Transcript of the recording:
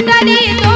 तुटली दोरी